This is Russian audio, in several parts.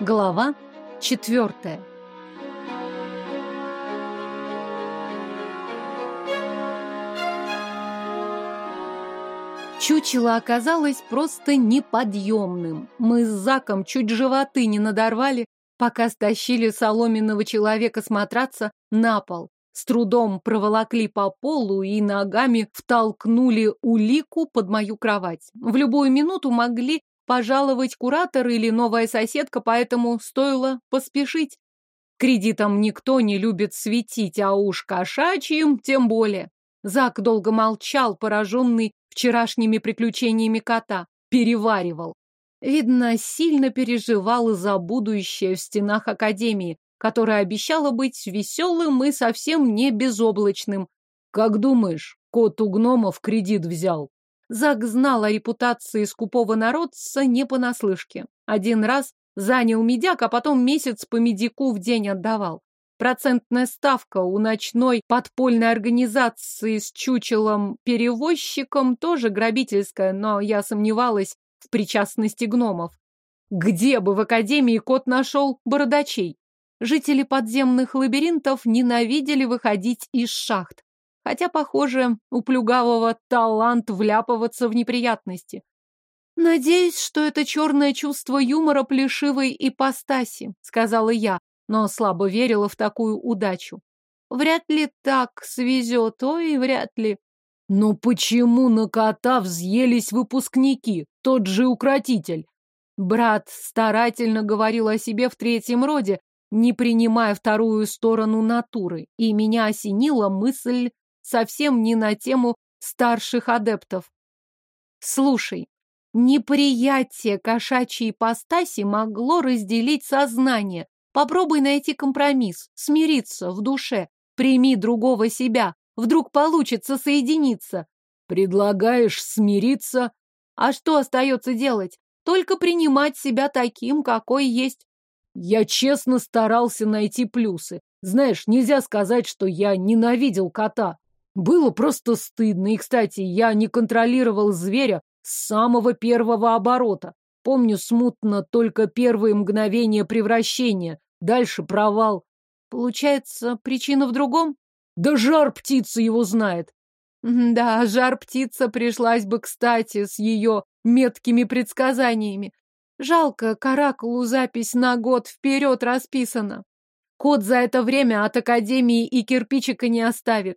Глава четвертая. Чучело оказалось просто неподъемным. Мы с Заком чуть животы не надорвали, пока стащили соломенного человека с матраца на пол. С трудом проволокли по полу и ногами втолкнули улику под мою кровать. В любую минуту могли пожаловать куратор или новая соседка, поэтому стоило поспешить. Кредитом никто не любит светить, а уж кошачьим тем более. Зак долго молчал, пораженный вчерашними приключениями кота, переваривал. Видно, сильно переживал за будущее в стенах Академии, которое обещало быть веселым и совсем не безоблачным. Как думаешь, кот у гномов кредит взял? Зак знал о репутации скупого народца не понаслышке. Один раз занял медяк, а потом месяц по медику в день отдавал. Процентная ставка у ночной подпольной организации с чучелом-перевозчиком тоже грабительская, но я сомневалась в причастности гномов. Где бы в Академии кот нашел бородачей? Жители подземных лабиринтов ненавидели выходить из шахт. Хотя, похоже, у плюгавого талант вляпываться в неприятности. «Надеюсь, что это черное чувство юмора плешивой ипостаси», — сказала я, но слабо верила в такую удачу. Вряд ли так свезет, ой, вряд ли. Но почему на кота взъелись выпускники, тот же укротитель? Брат старательно говорил о себе в третьем роде, не принимая вторую сторону натуры, и меня осенила мысль совсем не на тему старших адептов. Слушай, неприятие кошачьей ипостаси могло разделить сознание, Попробуй найти компромисс, смириться в душе, прими другого себя, вдруг получится соединиться. Предлагаешь смириться? А что остается делать? Только принимать себя таким, какой есть. Я честно старался найти плюсы. Знаешь, нельзя сказать, что я ненавидел кота. Было просто стыдно. И, кстати, я не контролировал зверя с самого первого оборота. Помню смутно только первые мгновения превращения. Дальше провал. Получается, причина в другом? Да жар птица его знает. Да, жар птица пришлась бы кстати с ее меткими предсказаниями. Жалко, Каракулу запись на год вперед расписана. Кот за это время от Академии и кирпичика не оставит.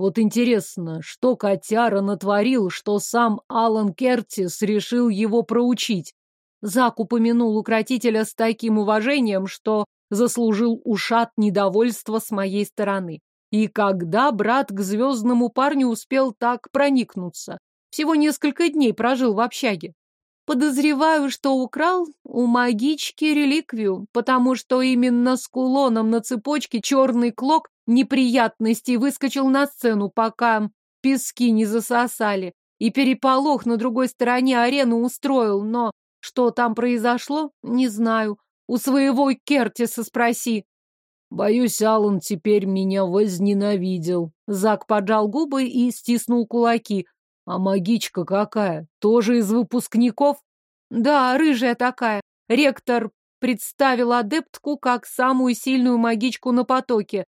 Вот интересно, что котяра натворил, что сам Алан Кертис решил его проучить. Зак упомянул укротителя с таким уважением, что заслужил ушат недовольства с моей стороны. И когда брат к звездному парню успел так проникнуться? Всего несколько дней прожил в общаге. Подозреваю, что украл у магички реликвию, потому что именно с кулоном на цепочке черный клок неприятностей выскочил на сцену, пока пески не засосали, и переполох на другой стороне арены устроил, но что там произошло, не знаю. У своего Кертиса спроси. Боюсь, Алан теперь меня возненавидел. Зак поджал губы и стиснул кулаки. А магичка какая? Тоже из выпускников? Да, рыжая такая. Ректор представил адептку как самую сильную магичку на потоке.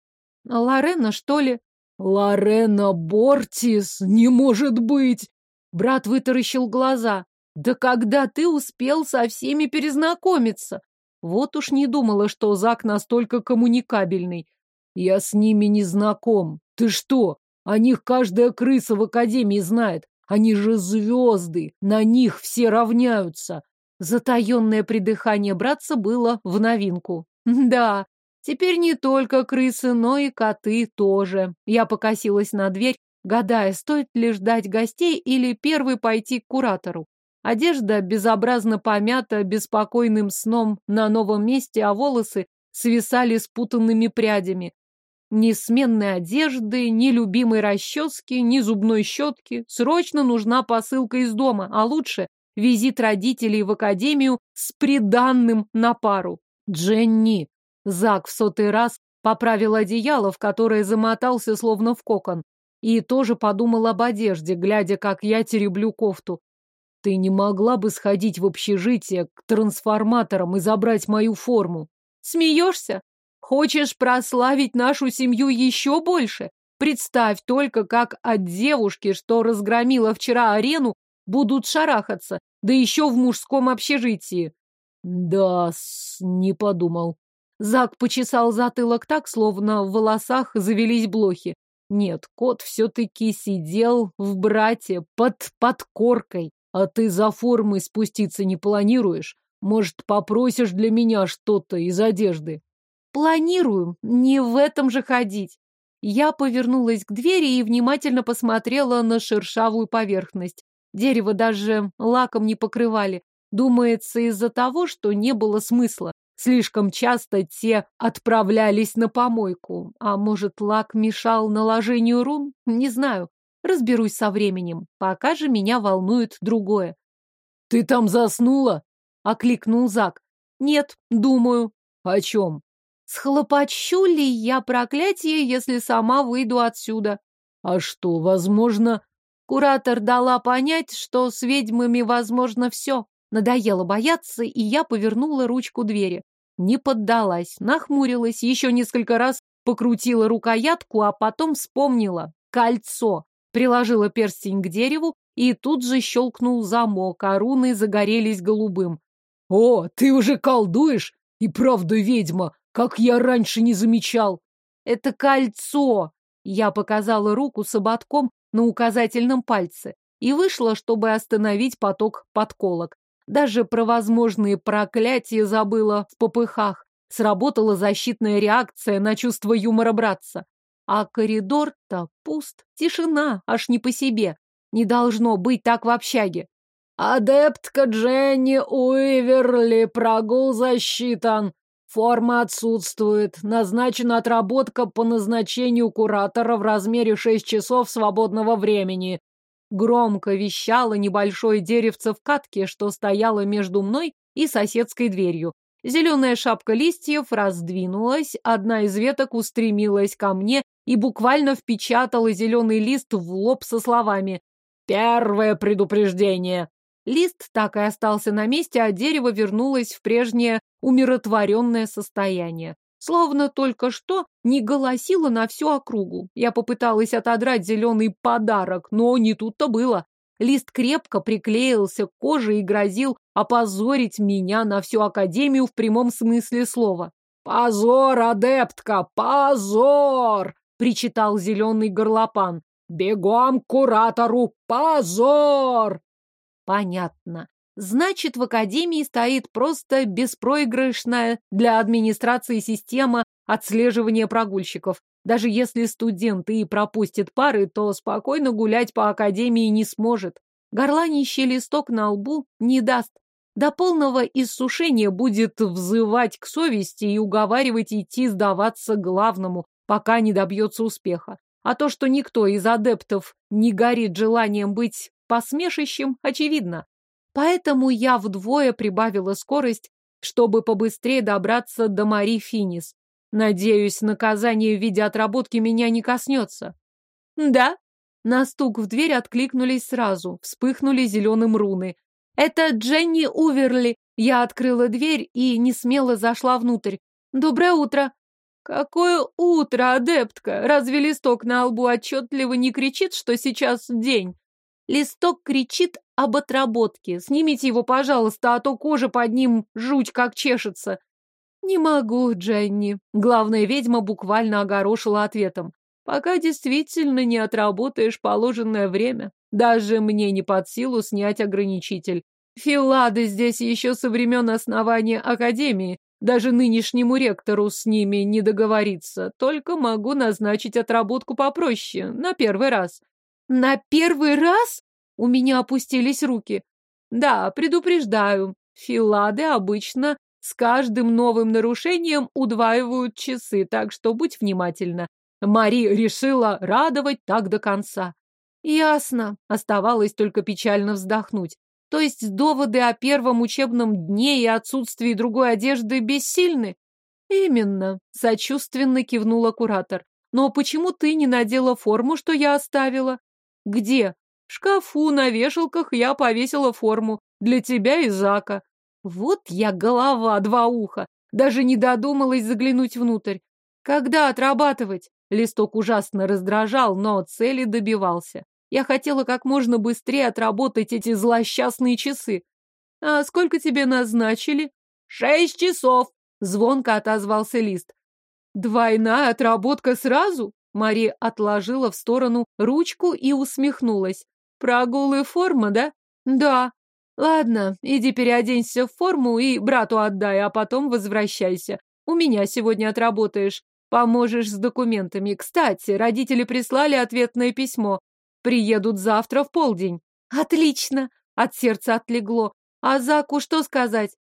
Лорена, что ли? Лорена Бортис? Не может быть! Брат вытаращил глаза. Да когда ты успел со всеми перезнакомиться? Вот уж не думала, что Зак настолько коммуникабельный. Я с ними не знаком. Ты что? О них каждая крыса в академии знает. Они же звезды, на них все равняются. Затаенное придыхание братца было в новинку. Да, теперь не только крысы, но и коты тоже. Я покосилась на дверь, гадая, стоит ли ждать гостей или первый пойти к куратору. Одежда безобразно помята беспокойным сном на новом месте, а волосы свисали спутанными прядями. Ни сменной одежды, ни любимой расчески, ни зубной щетки. Срочно нужна посылка из дома, а лучше визит родителей в академию с приданным на пару. Дженни. Зак в сотый раз поправил одеяло, в которое замотался словно в кокон. И тоже подумал об одежде, глядя, как я тереблю кофту. ты не могла бы сходить в общежитие к трансформаторам и забрать мою форму? Смеешься? Хочешь прославить нашу семью еще больше? Представь только, как от девушки, что разгромила вчера арену, будут шарахаться, да еще в мужском общежитии. Да, не подумал. Зак почесал затылок так, словно в волосах завелись блохи. Нет, кот все-таки сидел в брате под подкоркой. А ты за формой спуститься не планируешь? Может, попросишь для меня что-то из одежды? Планирую, не в этом же ходить. Я повернулась к двери и внимательно посмотрела на шершавую поверхность. Дерево даже лаком не покрывали. Думается, из-за того, что не было смысла. Слишком часто те отправлялись на помойку. А может, лак мешал наложению рун? Не знаю. Разберусь со временем. Пока же меня волнует другое. «Ты там заснула?» — окликнул Зак. «Нет, думаю». «О чем?» «Схлопочу ли я проклятие, если сама выйду отсюда?» «А что, возможно...» Куратор дала понять, что с ведьмами возможно все. Надоело бояться, и я повернула ручку двери. Не поддалась, нахмурилась, еще несколько раз покрутила рукоятку, а потом вспомнила. Кольцо. Приложила перстень к дереву, и тут же щелкнул замок, а руны загорелись голубым. «О, ты уже колдуешь? И правда ведьма, как я раньше не замечал!» «Это кольцо!» Я показала руку с ободком на указательном пальце и вышла, чтобы остановить поток подколок. Даже про возможные проклятия забыла в попыхах. Сработала защитная реакция на чувство юмора братца. А коридор-то пуст, тишина, аж не по себе. Не должно быть так в общаге. «Адептка Дженни Уиверли, прогул засчитан. Форма отсутствует. Назначена отработка по назначению куратора в размере 6 часов свободного времени». Громко вещало небольшое деревце в катке, что стояло между мной и соседской дверью. Зеленая шапка листьев раздвинулась, одна из веток устремилась ко мне и буквально впечатала зеленый лист в лоб со словами «Первое предупреждение». Лист так и остался на месте, а дерево вернулось в прежнее умиротворенное состояние. Словно только что не голосило на всю округу. Я попыталась отодрать зеленый подарок, но не тут-то было. Лист крепко приклеился к коже и грозил опозорить меня на всю Академию в прямом смысле слова. «Позор, адептка, позор!» — причитал зеленый горлопан. «Бегом к куратору! Позор!» Понятно. Значит, в Академии стоит просто беспроигрышная для администрации система отслеживания прогульщиков. Даже если студенты и пропустят пары, то спокойно гулять по Академии не сможет. Горланищий листок на лбу не даст. До полного иссушения будет взывать к совести и уговаривать идти сдаваться главному, пока не добьется успеха. А то, что никто из адептов не горит желанием быть посмешищем, очевидно. Поэтому я вдвое прибавила скорость, чтобы побыстрее добраться до Мари Финис. Надеюсь, наказание в виде отработки меня не коснется. Да? На стук в дверь откликнулись сразу, вспыхнули зеленым руны. Это Дженни Уверли. Я открыла дверь и не смело зашла внутрь. Доброе утро. Какое утро, адептка? Разве листок на лбу отчетливо не кричит, что сейчас день? Листок кричит об отработке. Снимите его, пожалуйста, а то кожа под ним жуть как чешется. Не могу, Дженни. Главная ведьма буквально огорошила ответом. Пока действительно не отработаешь положенное время. Даже мне не под силу снять ограничитель. Филады здесь еще со времен основания Академии. Даже нынешнему ректору с ними не договориться. Только могу назначить отработку попроще, на первый раз. На первый раз? У меня опустились руки. Да, предупреждаю, филады обычно с каждым новым нарушением удваивают часы, так что будь внимательна. Мари решила радовать так до конца. Ясно. Оставалось только печально вздохнуть. То есть доводы о первом учебном дне и отсутствии другой одежды бессильны? Именно, сочувственно кивнула куратор. Но почему ты не надела форму, что я оставила? Где? Шкафу на вешалках я повесила форму. Для тебя и Зака. Вот я голова, два уха. Даже не додумалась заглянуть внутрь. Когда отрабатывать? Листок ужасно раздражал, но цели добивался. Я хотела как можно быстрее отработать эти злосчастные часы. А сколько тебе назначили? Шесть часов, звонко отозвался лист. Двойная отработка сразу? Мария отложила в сторону ручку и усмехнулась. Прогулы форма, да? Да. Ладно, иди переоденься в форму и брату отдай, а потом возвращайся. У меня сегодня отработаешь. Поможешь с документами. Кстати, родители прислали ответное письмо. Приедут завтра в полдень. Отлично! От сердца отлегло. А Заку что сказать?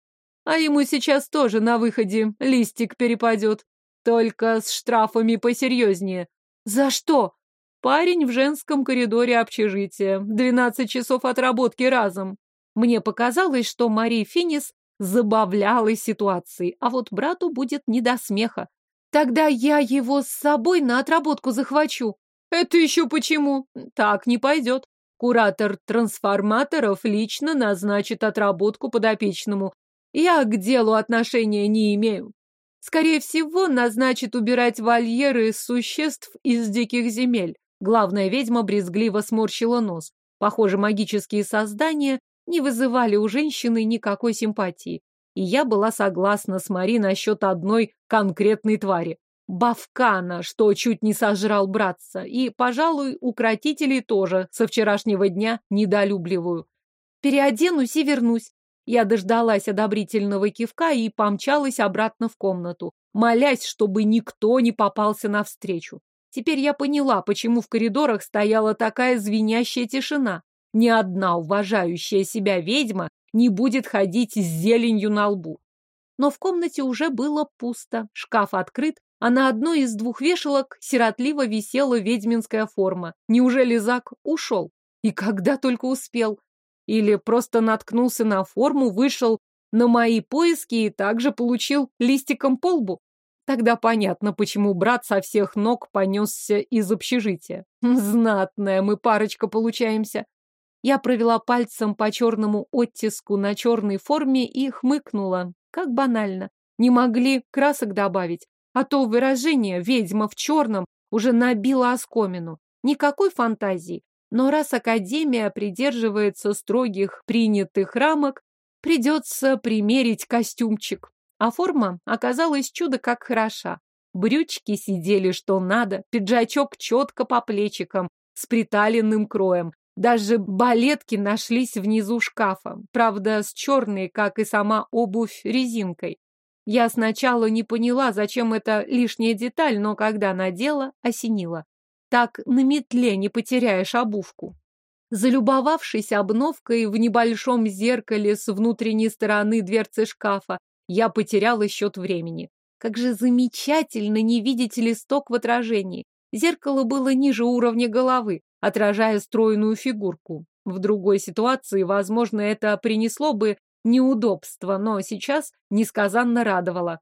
А ему сейчас тоже на выходе листик перепадет. Только с штрафами посерьезнее. За что? Парень в женском коридоре общежития. Двенадцать часов отработки разом. Мне показалось, что Мари Финис забавлялась ситуацией, а вот брату будет не до смеха. Тогда я его с собой на отработку захвачу. Это еще почему? Так не пойдет. Куратор трансформаторов лично назначит отработку подопечному. Я к делу отношения не имею. Скорее всего, назначит убирать вольеры существ из диких земель. Главная ведьма брезгливо сморщила нос. Похоже, магические создания не вызывали у женщины никакой симпатии. И я была согласна с Мари насчет одной конкретной твари. Бавкана, что чуть не сожрал братца, и, пожалуй, укротителей тоже со вчерашнего дня недолюбливаю. Переоденусь и вернусь. Я дождалась одобрительного кивка и помчалась обратно в комнату, молясь, чтобы никто не попался навстречу. Теперь я поняла, почему в коридорах стояла такая звенящая тишина. Ни одна уважающая себя ведьма не будет ходить с зеленью на лбу. Но в комнате уже было пусто, шкаф открыт, а на одной из двух вешалок сиротливо висела ведьминская форма. Неужели Зак ушел? И когда только успел? Или просто наткнулся на форму, вышел на мои поиски и также получил листиком по лбу? Тогда понятно, почему брат со всех ног понесся из общежития. Знатная мы парочка получаемся. Я провела пальцем по черному оттиску на черной форме и хмыкнула. Как банально. Не могли красок добавить. А то выражение «ведьма в черном» уже набило оскомину. Никакой фантазии. Но раз Академия придерживается строгих принятых рамок, придется примерить костюмчик. А форма оказалась чудо как хороша. Брючки сидели что надо, пиджачок четко по плечикам, с приталенным кроем, даже балетки нашлись внизу шкафа, правда, с черной, как и сама обувь, резинкой. Я сначала не поняла, зачем эта лишняя деталь, но когда надела, осенила. Так на метле не потеряешь обувку. Залюбовавшись обновкой в небольшом зеркале с внутренней стороны дверцы шкафа, я потеряла счет времени. Как же замечательно не видеть листок в отражении. Зеркало было ниже уровня головы, отражая стройную фигурку. В другой ситуации, возможно, это принесло бы неудобство, но сейчас несказанно радовало.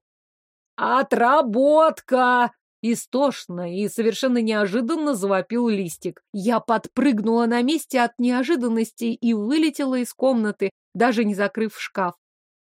«Отработка!» Истошно и совершенно неожиданно завопил листик. Я подпрыгнула на месте от неожиданности и вылетела из комнаты, даже не закрыв шкаф.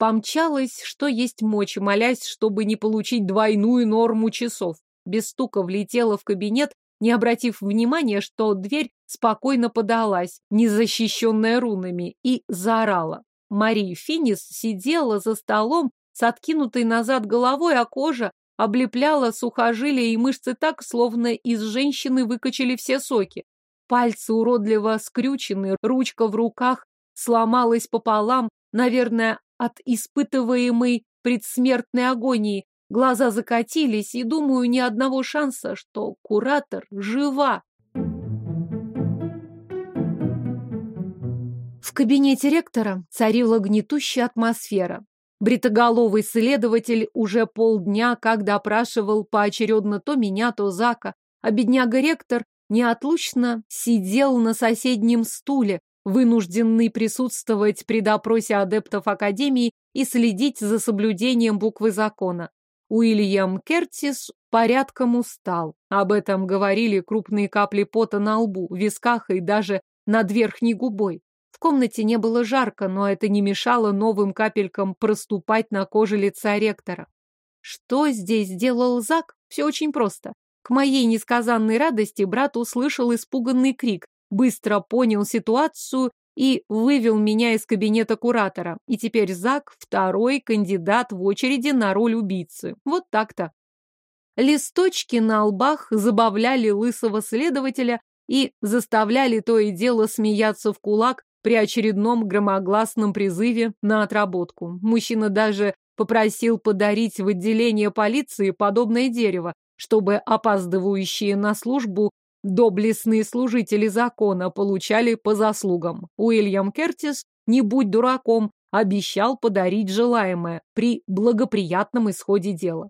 Помчалась, что есть мочи, молясь, чтобы не получить двойную норму часов. Без стука влетела в кабинет не обратив внимания, что дверь спокойно подалась, незащищенная рунами, и заорала. Мария Финис сидела за столом с откинутой назад головой, а кожа облепляла сухожилия и мышцы так, словно из женщины выкачали все соки. Пальцы уродливо скрючены, ручка в руках сломалась пополам, наверное, от испытываемой предсмертной агонии, Глаза закатились, и, думаю, ни одного шанса, что куратор жива. В кабинете ректора царила гнетущая атмосфера. Бритоголовый следователь уже полдня как допрашивал поочередно то меня, то Зака, а бедняга-ректор неотлучно сидел на соседнем стуле, вынужденный присутствовать при допросе адептов Академии и следить за соблюдением буквы закона. Уильям Кертис порядком устал. Об этом говорили крупные капли пота на лбу, висках и даже над верхней губой. В комнате не было жарко, но это не мешало новым капелькам проступать на коже лица ректора. Что здесь сделал Зак? Все очень просто. К моей несказанной радости брат услышал испуганный крик, быстро понял ситуацию и вывел меня из кабинета куратора. И теперь Зак – второй кандидат в очереди на роль убийцы. Вот так-то. Листочки на лбах забавляли лысого следователя и заставляли то и дело смеяться в кулак при очередном громогласном призыве на отработку. Мужчина даже попросил подарить в отделение полиции подобное дерево, чтобы опаздывающие на службу доблестные служители закона получали по заслугам. Уильям Кертис, не будь дураком, обещал подарить желаемое при благоприятном исходе дела.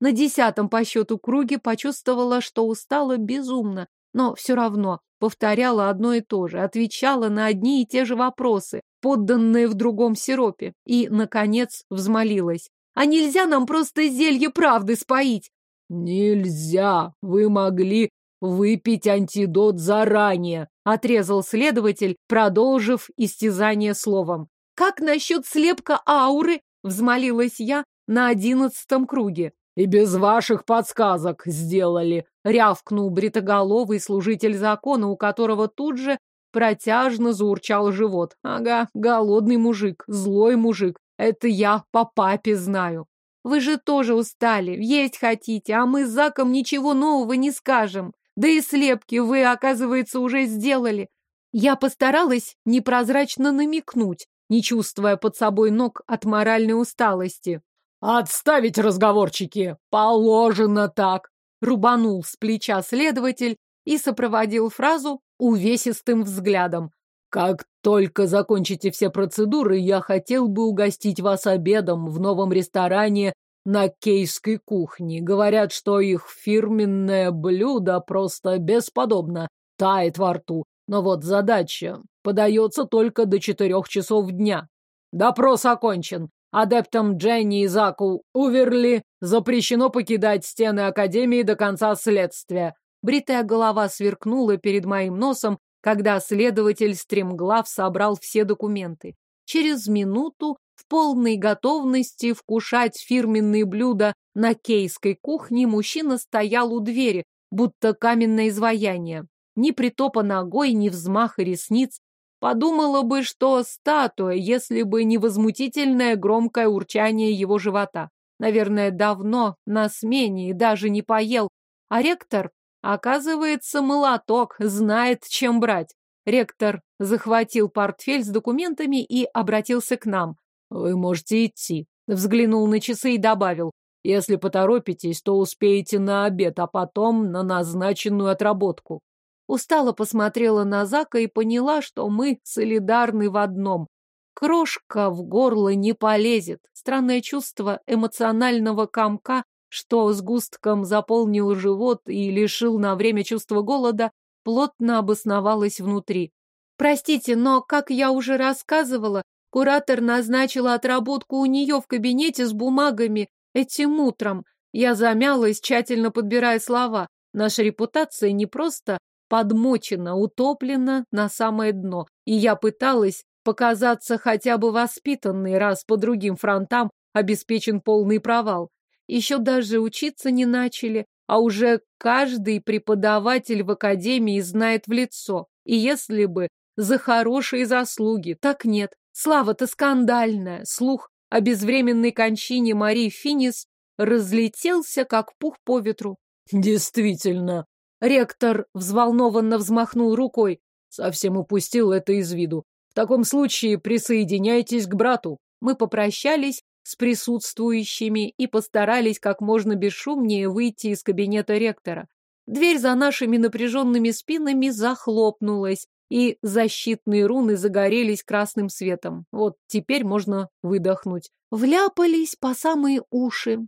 На десятом по счету круге почувствовала, что устала безумно, но все равно повторяла одно и то же, отвечала на одни и те же вопросы, подданные в другом сиропе, и, наконец, взмолилась. «А нельзя нам просто зелье правды споить?» «Нельзя! Вы могли выпить антидот заранее», — отрезал следователь, продолжив истязание словом. «Как насчет слепка ауры?» — взмолилась я на одиннадцатом круге. «И без ваших подсказок сделали», — рявкнул бритоголовый служитель закона, у которого тут же протяжно заурчал живот. «Ага, голодный мужик, злой мужик. Это я по папе знаю». «Вы же тоже устали, есть хотите, а мы с Заком ничего нового не скажем. Да и слепки вы, оказывается, уже сделали». Я постаралась непрозрачно намекнуть, не чувствуя под собой ног от моральной усталости. «Отставить разговорчики! Положено так!» Рубанул с плеча следователь и сопроводил фразу увесистым взглядом. «Как только закончите все процедуры, я хотел бы угостить вас обедом в новом ресторане на кейской кухне. Говорят, что их фирменное блюдо просто бесподобно, тает во рту. Но вот задача подается только до четырех часов дня. Допрос окончен. Адептам Дженни и Заку Уверли запрещено покидать стены Академии до конца следствия. Бритая голова сверкнула перед моим носом, когда следователь стремглав собрал все документы. Через минуту в полной готовности вкушать фирменные блюда на кейской кухне мужчина стоял у двери, будто каменное изваяние. Ни притопа ногой, ни взмаха ресниц, Подумала бы, что статуя, если бы не возмутительное громкое урчание его живота. Наверное, давно на смене и даже не поел. А ректор, оказывается, молоток, знает, чем брать. Ректор захватил портфель с документами и обратился к нам. «Вы можете идти», — взглянул на часы и добавил. «Если поторопитесь, то успеете на обед, а потом на назначенную отработку». Устало посмотрела на Зака и поняла, что мы солидарны в одном. Крошка в горло не полезет. Странное чувство эмоционального комка, что с густком заполнил живот и лишил на время чувства голода, плотно обосновалось внутри. Простите, но, как я уже рассказывала, куратор назначила отработку у нее в кабинете с бумагами этим утром. Я замялась, тщательно подбирая слова. Наша репутация не просто подмочена, утоплена на самое дно, и я пыталась показаться хотя бы воспитанной, раз по другим фронтам обеспечен полный провал. Еще даже учиться не начали, а уже каждый преподаватель в академии знает в лицо. И если бы за хорошие заслуги, так нет. Слава-то скандальная. Слух о безвременной кончине Марии Финис разлетелся, как пух по ветру. Действительно, Ректор взволнованно взмахнул рукой. Совсем упустил это из виду. В таком случае присоединяйтесь к брату. Мы попрощались с присутствующими и постарались как можно бесшумнее выйти из кабинета ректора. Дверь за нашими напряженными спинами захлопнулась, и защитные руны загорелись красным светом. Вот теперь можно выдохнуть. Вляпались по самые уши.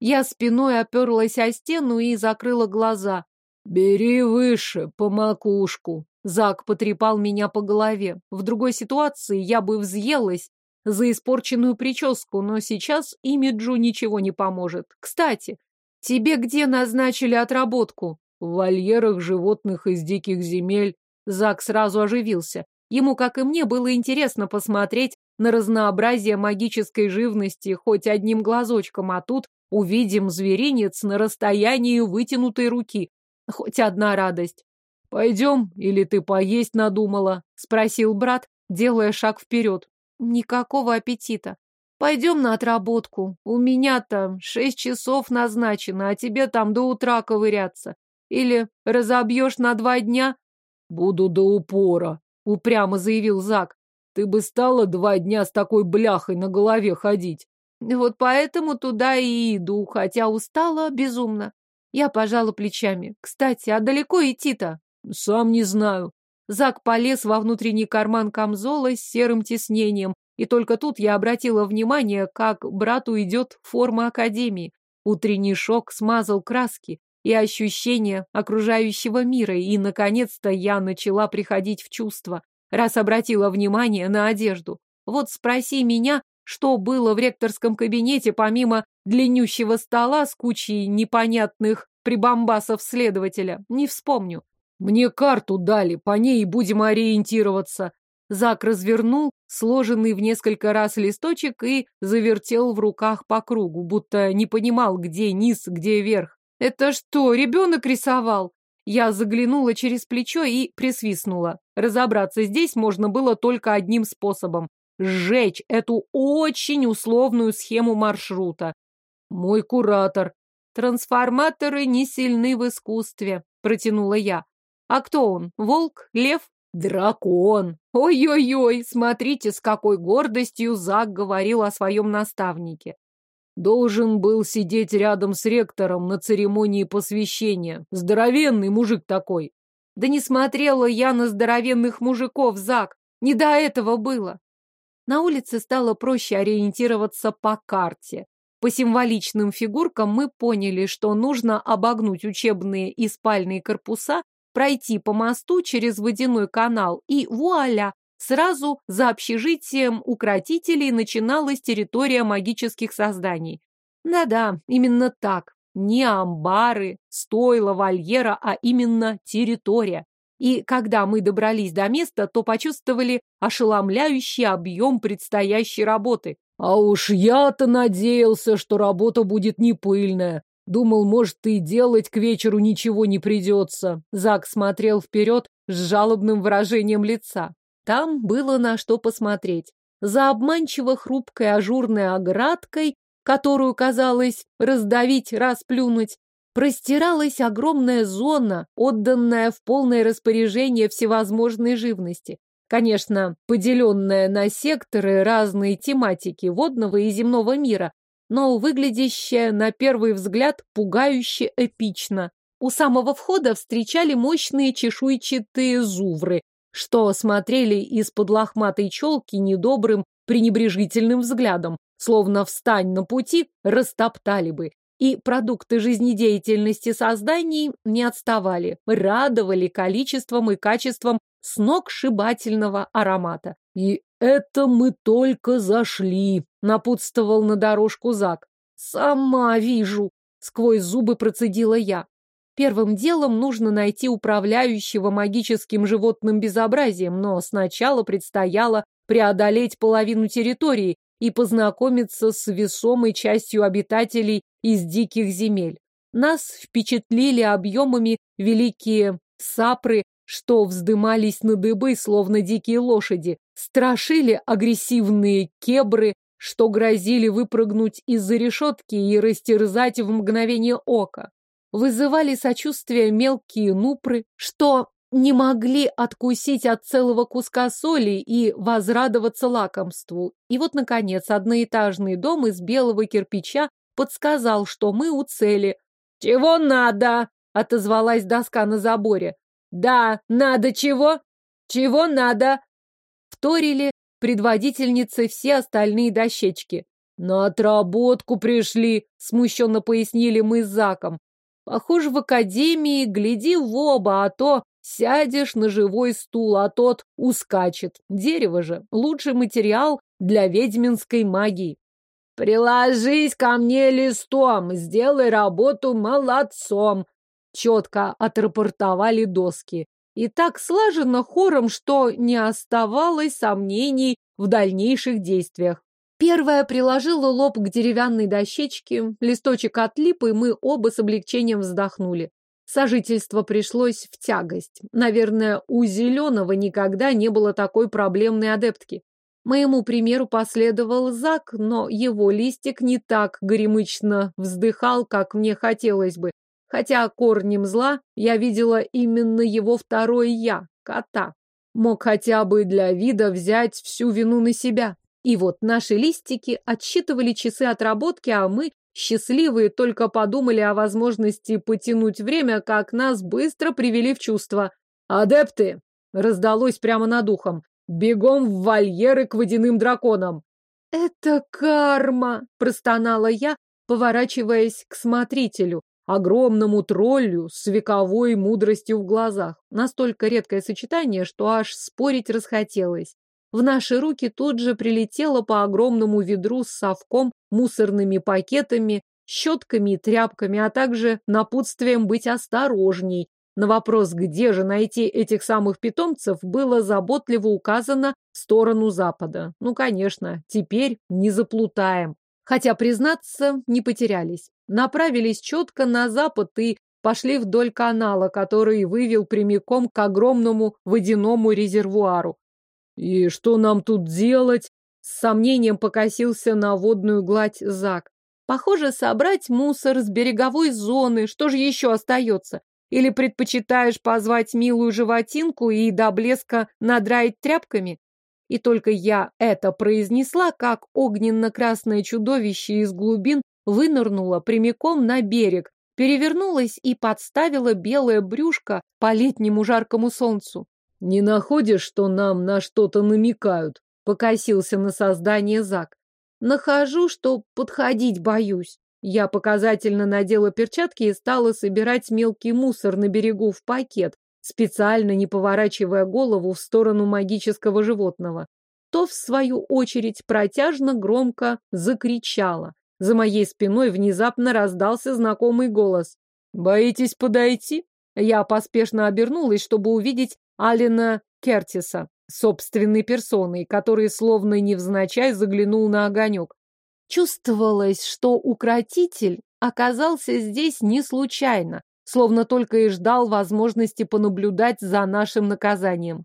Я спиной оперлась о стену и закрыла глаза. «Бери выше, по макушку!» Зак потрепал меня по голове. В другой ситуации я бы взъелась за испорченную прическу, но сейчас имиджу ничего не поможет. Кстати, тебе где назначили отработку? В вольерах животных из диких земель. Зак сразу оживился. Ему, как и мне, было интересно посмотреть на разнообразие магической живности хоть одним глазочком, а тут увидим зверинец на расстоянии вытянутой руки. Хоть одна радость. «Пойдем, или ты поесть надумала?» — спросил брат, делая шаг вперед. «Никакого аппетита. Пойдем на отработку. У меня там шесть часов назначено, а тебе там до утра ковыряться. Или разобьешь на два дня?» «Буду до упора», — упрямо заявил Зак. «Ты бы стала два дня с такой бляхой на голове ходить». «Вот поэтому туда и иду, хотя устала безумно». Я пожала плечами. «Кстати, а далеко идти-то?» «Сам не знаю». Зак полез во внутренний карман камзола с серым тиснением, и только тут я обратила внимание, как брату идет форма академии. Утренний шок смазал краски и ощущения окружающего мира, и, наконец-то, я начала приходить в чувство, раз обратила внимание на одежду. Вот спроси меня, что было в ректорском кабинете, помимо длиннющего стола с кучей непонятных прибамбасов следователя, не вспомню. Мне карту дали, по ней будем ориентироваться. Зак развернул сложенный в несколько раз листочек и завертел в руках по кругу, будто не понимал, где низ, где верх. «Это что, ребенок рисовал?» Я заглянула через плечо и присвистнула. Разобраться здесь можно было только одним способом — сжечь эту очень условную схему маршрута. Мой куратор. Трансформаторы не сильны в искусстве, протянула я. А кто он? Волк? Лев? Дракон! Ой-ой-ой, смотрите, с какой гордостью Зак говорил о своем наставнике. Должен был сидеть рядом с ректором на церемонии посвящения. Здоровенный мужик такой. Да не смотрела я на здоровенных мужиков, Зак. Не до этого было. На улице стало проще ориентироваться по карте. По символичным фигуркам мы поняли, что нужно обогнуть учебные и спальные корпуса пройти по мосту через водяной канал, и вуаля! Сразу за общежитием укротителей начиналась территория магических созданий. Да-да, именно так. Не амбары, стойла, вольера, а именно территория. И когда мы добрались до места, то почувствовали ошеломляющий объем предстоящей работы. А уж я-то надеялся, что работа будет не пыльная, Думал, может, и делать к вечеру ничего не придется. Зак смотрел вперед с жалобным выражением лица. Там было на что посмотреть. За обманчиво хрупкой ажурной оградкой, которую казалось раздавить, расплюнуть, простиралась огромная зона, отданная в полное распоряжение всевозможной живности. Конечно, поделенная на секторы разные тематики водного и земного мира, но выглядящая на первый взгляд пугающе эпично. У самого входа встречали мощные чешуйчатые зувры, что смотрели из-под лохматой челки недобрым пренебрежительным взглядом, словно встань на пути, растоптали бы. И продукты жизнедеятельности созданий не отставали, радовали количеством и качеством сногсшибательного аромата. И это мы только зашли, напутствовал на дорожку Зак. Сама вижу, сквозь зубы процедила я. Первым делом нужно найти управляющего магическим животным безобразием, но сначала предстояло преодолеть половину территории и познакомиться с весомой частью обитателей из диких земель. Нас впечатлили объемами великие сапры что вздымались на дыбы, словно дикие лошади, страшили агрессивные кебры, что грозили выпрыгнуть из-за решетки и растерзать в мгновение ока. Вызывали сочувствие мелкие нупры, что не могли откусить от целого куска соли и возрадоваться лакомству. И вот, наконец, одноэтажный дом из белого кирпича подсказал, что мы у цели. «Чего надо?» — отозвалась доска на заборе. Да, надо чего? Чего надо? Вторили предводительницы все остальные дощечки. На отработку пришли, смущенно пояснили мы с Заком. Похоже, в академии гляди в оба, а то сядешь на живой стул, а тот ускачет. Дерево же — лучший материал для ведьминской магии. «Приложись ко мне листом, сделай работу молодцом», четко отрапортовали доски. И так слаженно хором, что не оставалось сомнений в дальнейших действиях. Первая приложила лоб к деревянной дощечке, листочек отлип, и мы оба с облегчением вздохнули. Сожительство пришлось в тягость. Наверное, у Зеленого никогда не было такой проблемной адептки. Моему примеру последовал Зак, но его листик не так горемычно вздыхал, как мне хотелось бы. Хотя корнем зла я видела именно его второе «я» — кота. Мог хотя бы для вида взять всю вину на себя. И вот наши листики отсчитывали часы отработки, а мы, счастливые, только подумали о возможности потянуть время, как нас быстро привели в чувство. «Адепты!» — раздалось прямо над ухом. «Бегом в вольеры к водяным драконам!» «Это карма!» — простонала я, поворачиваясь к смотрителю огромному троллю с вековой мудростью в глазах. Настолько редкое сочетание, что аж спорить расхотелось. В наши руки тут же прилетело по огромному ведру с совком, мусорными пакетами, щетками и тряпками, а также напутствием быть осторожней. На вопрос, где же найти этих самых питомцев, было заботливо указано в сторону запада. Ну, конечно, теперь не заплутаем. Хотя, признаться, не потерялись направились четко на запад и пошли вдоль канала, который вывел прямиком к огромному водяному резервуару. «И что нам тут делать?» С сомнением покосился на водную гладь Зак. «Похоже, собрать мусор с береговой зоны. Что же еще остается? Или предпочитаешь позвать милую животинку и до блеска надраить тряпками?» И только я это произнесла, как огненно-красное чудовище из глубин вынырнула прямиком на берег, перевернулась и подставила белое брюшко по летнему жаркому солнцу. «Не находишь, что нам на что-то намекают?» — покосился на создание Зак. «Нахожу, что подходить боюсь». Я показательно надела перчатки и стала собирать мелкий мусор на берегу в пакет, специально не поворачивая голову в сторону магического животного. То, в свою очередь, протяжно громко закричала. За моей спиной внезапно раздался знакомый голос. «Боитесь подойти?» Я поспешно обернулась, чтобы увидеть Алина Кертиса, собственной персоной, который словно невзначай заглянул на огонек. Чувствовалось, что укротитель оказался здесь не случайно, словно только и ждал возможности понаблюдать за нашим наказанием.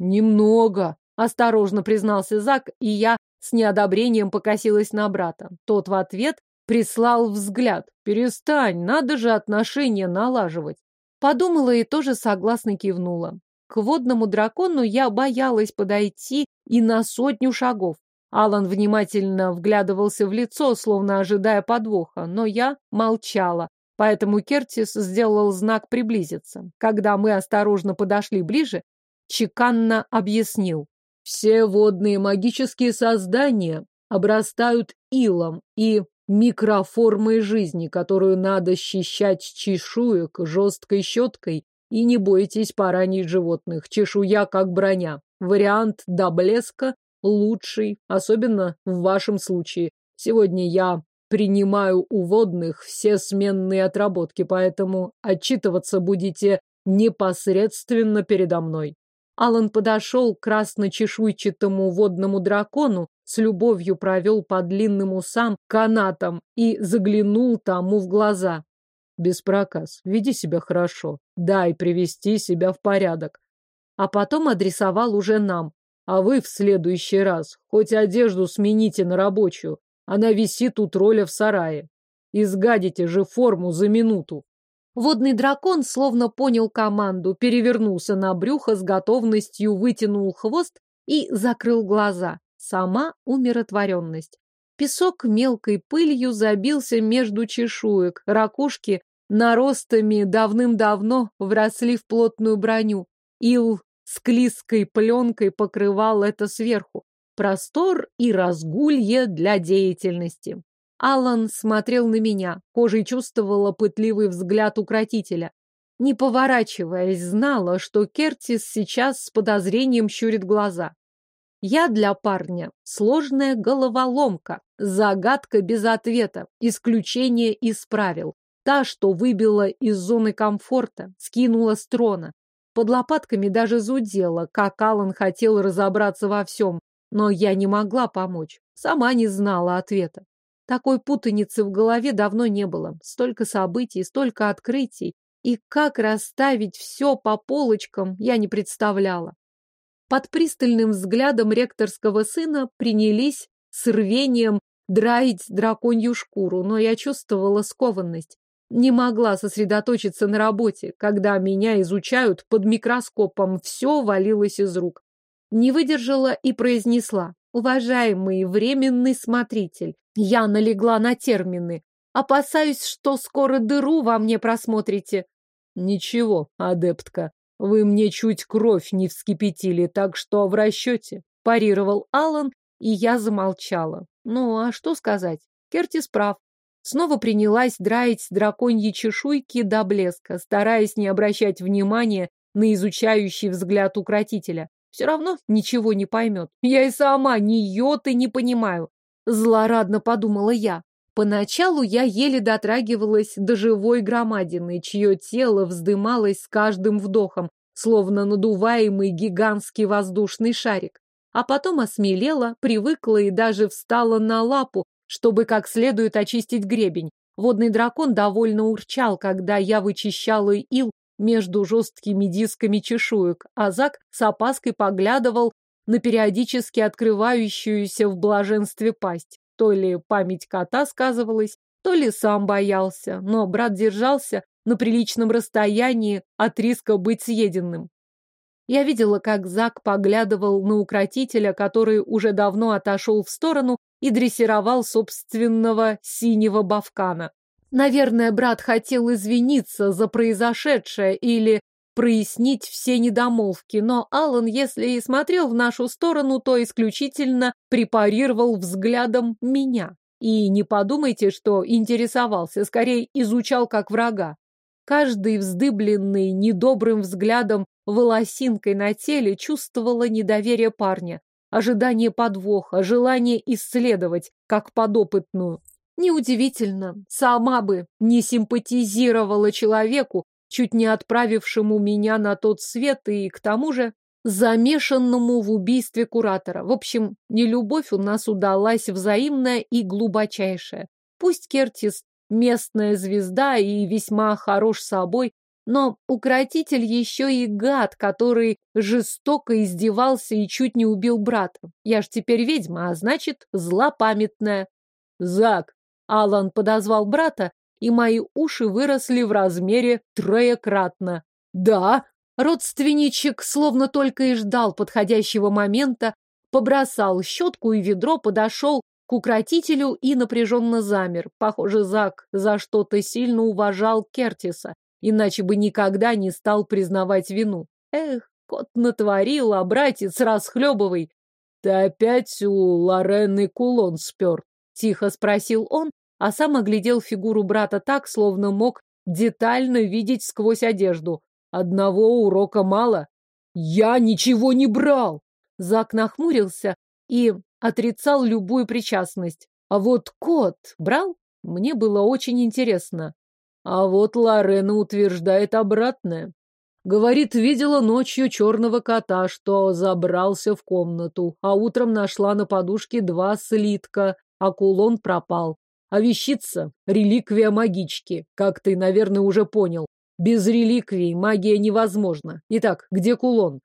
«Немного», — осторожно признался Зак, и я с неодобрением покосилась на брата. Тот в ответ прислал взгляд. «Перестань, надо же отношения налаживать». Подумала и тоже согласно кивнула. К водному дракону я боялась подойти и на сотню шагов. Алан внимательно вглядывался в лицо, словно ожидая подвоха, но я молчала, поэтому Кертис сделал знак приблизиться. Когда мы осторожно подошли ближе, чеканно объяснил. Все водные магические создания обрастают илом и микроформой жизни, которую надо счищать чешуек жесткой щеткой, и не бойтесь поранить животных. Чешуя как броня. Вариант до блеска лучший, особенно в вашем случае. Сегодня я принимаю у водных все сменные отработки, поэтому отчитываться будете непосредственно передо мной. Алан подошел к красно-чешуйчатому водному дракону, с любовью провел по длинным усам канатом и заглянул тому в глаза. Без проказ, веди себя хорошо, дай привести себя в порядок. А потом адресовал уже нам. А вы в следующий раз хоть одежду смените на рабочую. Она висит у тролля в сарае. Изгадите же форму за минуту. Водный дракон словно понял команду, перевернулся на брюхо с готовностью, вытянул хвост и закрыл глаза. Сама умиротворенность. Песок мелкой пылью забился между чешуек, ракушки наростами давным-давно вросли в плотную броню. Ил с клизкой пленкой покрывал это сверху. Простор и разгулье для деятельности. Алан смотрел на меня, кожей чувствовала пытливый взгляд укротителя. Не поворачиваясь, знала, что Кертис сейчас с подозрением щурит глаза. Я для парня сложная головоломка, загадка без ответа, исключение из правил. Та, что выбила из зоны комфорта, скинула с трона. под лопатками даже зудело, как Алан хотел разобраться во всем, но я не могла помочь, сама не знала ответа. Такой путаницы в голове давно не было. Столько событий, столько открытий. И как расставить все по полочкам, я не представляла. Под пристальным взглядом ректорского сына принялись с рвением драить драконью шкуру, но я чувствовала скованность. Не могла сосредоточиться на работе. Когда меня изучают под микроскопом, все валилось из рук. Не выдержала и произнесла. Уважаемый временный смотритель, я налегла на термины. Опасаюсь, что скоро дыру во мне просмотрите. Ничего, адептка, вы мне чуть кровь не вскипятили, так что в расчете. Парировал Алан, и я замолчала. Ну, а что сказать? Кертис прав. Снова принялась драить драконьи чешуйки до блеска, стараясь не обращать внимания на изучающий взгляд укротителя. Все равно ничего не поймет. Я и сама ни йоты не понимаю. Злорадно подумала я. Поначалу я еле дотрагивалась до живой громадины, чье тело вздымалось с каждым вдохом, словно надуваемый гигантский воздушный шарик. А потом осмелела, привыкла и даже встала на лапу, чтобы как следует очистить гребень. Водный дракон довольно урчал, когда я вычищала ил между жесткими дисками чешуек, а Зак с опаской поглядывал на периодически открывающуюся в блаженстве пасть. То ли память кота сказывалась, то ли сам боялся, но брат держался на приличном расстоянии от риска быть съеденным. Я видела, как Зак поглядывал на укротителя, который уже давно отошел в сторону и дрессировал собственного синего бавкана. Наверное, брат хотел извиниться за произошедшее или прояснить все недомолвки, но Алан, если и смотрел в нашу сторону, то исключительно препарировал взглядом меня. И не подумайте, что интересовался, скорее изучал как врага. Каждый вздыбленный недобрым взглядом волосинкой на теле чувствовала недоверие парня, ожидание подвоха, желание исследовать, как подопытную. Неудивительно, сама бы не симпатизировала человеку, чуть не отправившему меня на тот свет и, к тому же, замешанному в убийстве куратора. В общем, не любовь у нас удалась взаимная и глубочайшая. Пусть Кертис местная звезда и весьма хорош собой, но укротитель еще и гад, который жестоко издевался и чуть не убил брата. Я ж теперь ведьма, а значит, злопамятная. Зак, Алан подозвал брата, и мои уши выросли в размере троекратно. Да, родственничек словно только и ждал подходящего момента, побросал щетку и ведро, подошел к укротителю и напряженно замер. Похоже, Зак за что-то сильно уважал Кертиса, иначе бы никогда не стал признавать вину. Эх, кот натворил, а братец расхлебывай. Ты опять у Лорены кулон спер? Тихо спросил он, а сам оглядел фигуру брата так, словно мог детально видеть сквозь одежду. Одного урока мало. Я ничего не брал. Зак нахмурился и отрицал любую причастность. А вот кот брал? Мне было очень интересно. А вот Лорена утверждает обратное. Говорит, видела ночью черного кота, что забрался в комнату, а утром нашла на подушке два слитка, а кулон пропал. А вещица — реликвия магички, как ты, наверное, уже понял. Без реликвий магия невозможна. Итак, где кулон?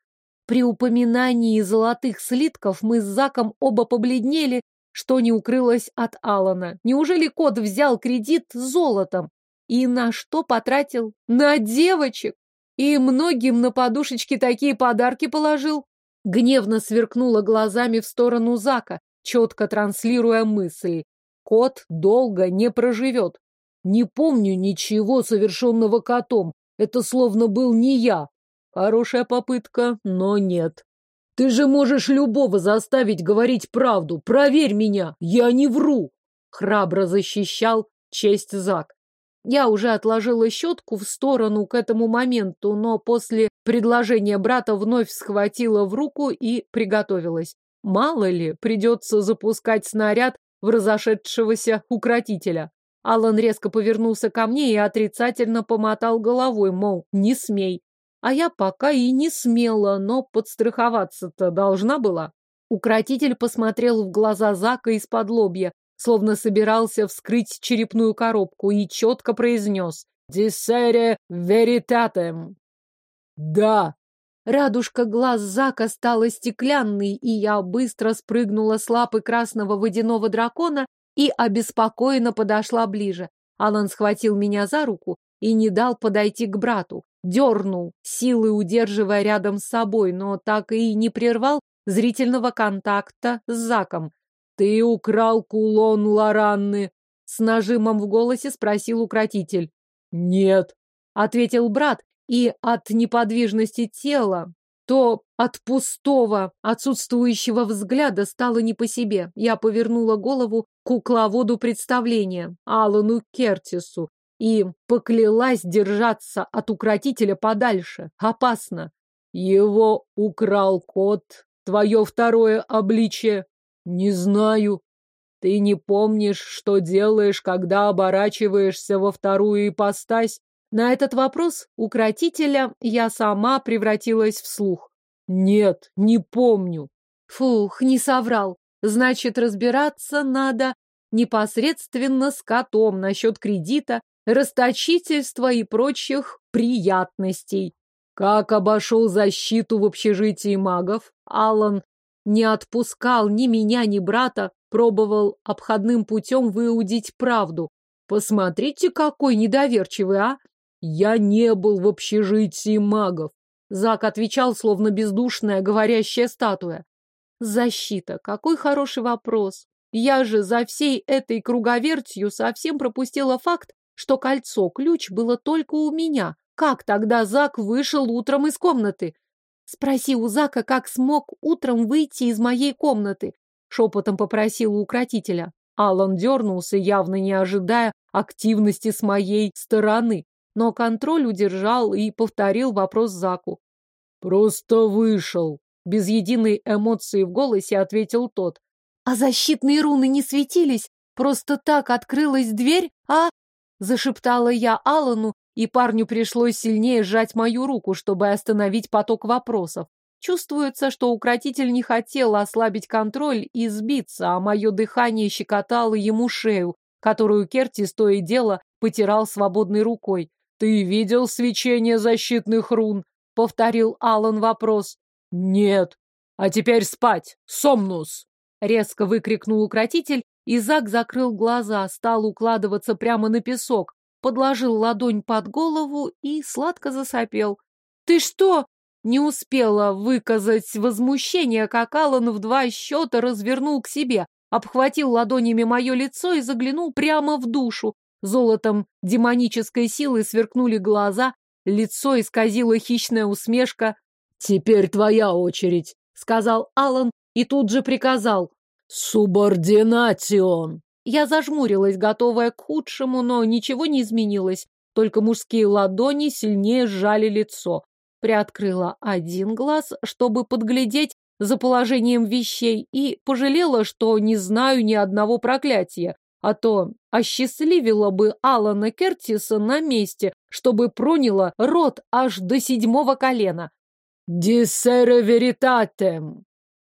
При упоминании золотых слитков мы с Заком оба побледнели, что не укрылось от Алана. Неужели кот взял кредит золотом? И на что потратил? На девочек! И многим на подушечки такие подарки положил? Гневно сверкнула глазами в сторону Зака, четко транслируя мысль. Кот долго не проживет. Не помню ничего совершенного котом. Это словно был не я. Хорошая попытка, но нет. Ты же можешь любого заставить говорить правду. Проверь меня, я не вру. Храбро защищал честь Зак. Я уже отложила щетку в сторону к этому моменту, но после предложения брата вновь схватила в руку и приготовилась. Мало ли, придется запускать снаряд в разошедшегося укротителя. Алан резко повернулся ко мне и отрицательно помотал головой, мол, не смей. а я пока и не смела, но подстраховаться-то должна была. Укротитель посмотрел в глаза Зака из-под лобья, словно собирался вскрыть черепную коробку, и четко произнес «Диссере веритатем». «Да!» Радужка глаз Зака стала стеклянной, и я быстро спрыгнула с лапы красного водяного дракона и обеспокоенно подошла ближе. Алан схватил меня за руку и не дал подойти к брату. Дернул, силой удерживая рядом с собой, но так и не прервал зрительного контакта с Заком. «Ты украл кулон Лоранны?» С нажимом в голосе спросил укротитель. «Нет», — ответил брат, и от неподвижности тела, то от пустого, отсутствующего взгляда стало не по себе. Я повернула голову к кукловоду представления, Алану Кертису, и поклялась держаться от укротителя подальше. Опасно. Его украл кот. Твое второе обличие. Не знаю. Ты не помнишь, что делаешь, когда оборачиваешься во вторую ипостась? На этот вопрос укротителя я сама превратилась в слух. Нет, не помню. Фух, не соврал. Значит, разбираться надо непосредственно с котом насчет кредита, расточительства и прочих приятностей. Как обошел защиту в общежитии магов, Алан не отпускал ни меня, ни брата, пробовал обходным путем выудить правду. Посмотрите, какой недоверчивый, а! Я не был в общежитии магов. Зак отвечал, словно бездушная говорящая статуя. Защита. Какой хороший вопрос. Я же за всей этой круговертью совсем пропустила факт, что кольцо-ключ было только у меня. Как тогда Зак вышел утром из комнаты? Спроси у Зака, как смог утром выйти из моей комнаты. Шепотом попросил у укротителя. Алан дернулся, явно не ожидая активности с моей стороны но контроль удержал и повторил вопрос Заку. «Просто вышел», — без единой эмоции в голосе ответил тот. «А защитные руны не светились? Просто так открылась дверь, а...» Зашептала я Алану, и парню пришлось сильнее сжать мою руку, чтобы остановить поток вопросов. Чувствуется, что укротитель не хотел ослабить контроль и сбиться, а мое дыхание щекотало ему шею, которую Керти, стоя дело, потирал свободной рукой. «Ты видел свечение защитных рун?» — повторил Алан вопрос. «Нет. А теперь спать! Сомнус!» — резко выкрикнул укротитель, и Зак закрыл глаза, стал укладываться прямо на песок, подложил ладонь под голову и сладко засопел. «Ты что?» Не успела выказать возмущение, как Алан в два счета развернул к себе, обхватил ладонями мое лицо и заглянул прямо в душу, Золотом демонической силы сверкнули глаза, лицо исказила хищная усмешка. «Теперь твоя очередь», — сказал Алан и тут же приказал. «Субординацион». Я зажмурилась, готовая к худшему, но ничего не изменилось. Только мужские ладони сильнее сжали лицо. Приоткрыла один глаз, чтобы подглядеть за положением вещей, и пожалела, что не знаю ни одного проклятия а то осчастливила бы Алана Кертиса на месте, чтобы проняло рот аж до седьмого колена. «Диссере веритатем!»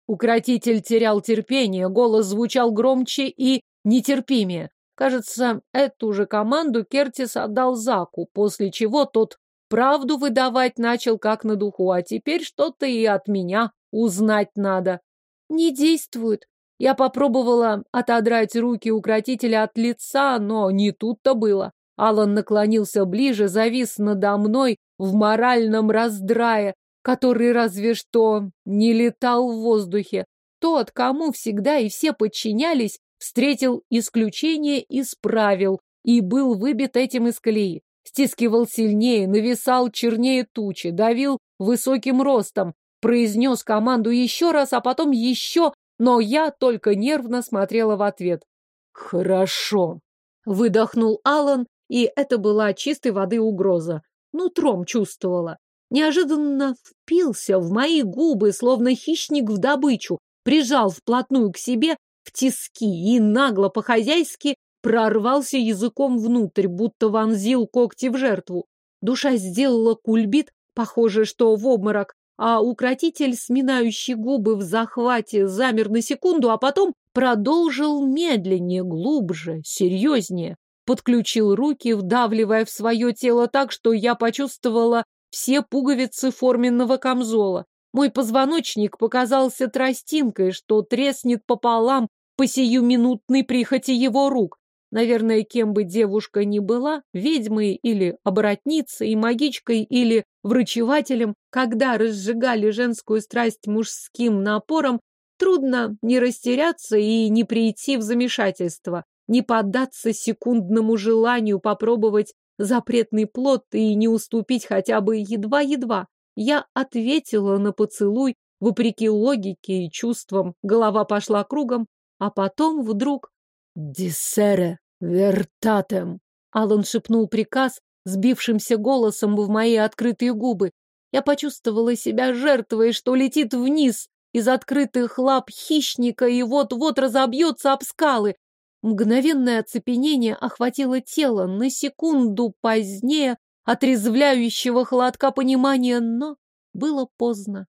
Укротитель терял терпение, голос звучал громче и нетерпимее. Кажется, эту же команду Кертис отдал Заку, после чего тот правду выдавать начал как на духу, а теперь что-то и от меня узнать надо. Не действует, я попробовала отодрать руки укротителя от лица, но не тут-то было. Алан наклонился ближе, завис надо мной в моральном раздрае, который разве что не летал в воздухе. Тот, кому всегда и все подчинялись, встретил исключение из правил и был выбит этим из колеи. Стискивал сильнее, нависал чернее тучи, давил высоким ростом, произнес команду еще раз, а потом еще, но я только нервно смотрела в ответ. «Хорошо», — выдохнул Алан, и это была чистой воды угроза. Нутром чувствовала. Неожиданно впился в мои губы, словно хищник в добычу, прижал вплотную к себе в тиски и нагло по-хозяйски прорвался языком внутрь, будто вонзил когти в жертву. Душа сделала кульбит, похоже, что в обморок, а укротитель, сминающий губы в захвате, замер на секунду, а потом продолжил медленнее, глубже, серьезнее. Подключил руки, вдавливая в свое тело так, что я почувствовала все пуговицы форменного камзола. Мой позвоночник показался тростинкой, что треснет пополам по сиюминутной прихоти его рук. Наверное, кем бы девушка ни была, ведьмой или оборотницей, магичкой или врачевателем, когда разжигали женскую страсть мужским напором, трудно не растеряться и не прийти в замешательство, не поддаться секундному желанию попробовать запретный плод и не уступить хотя бы едва-едва. Я ответила на поцелуй, вопреки логике и чувствам, голова пошла кругом, а потом вдруг «Диссере вертатем!» Алан шепнул приказ сбившимся голосом в мои открытые губы. Я почувствовала себя жертвой, что летит вниз из открытых лап хищника и вот-вот разобьется об скалы. Мгновенное оцепенение охватило тело, на секунду позднее отрезвляющего холодка понимания, но было поздно.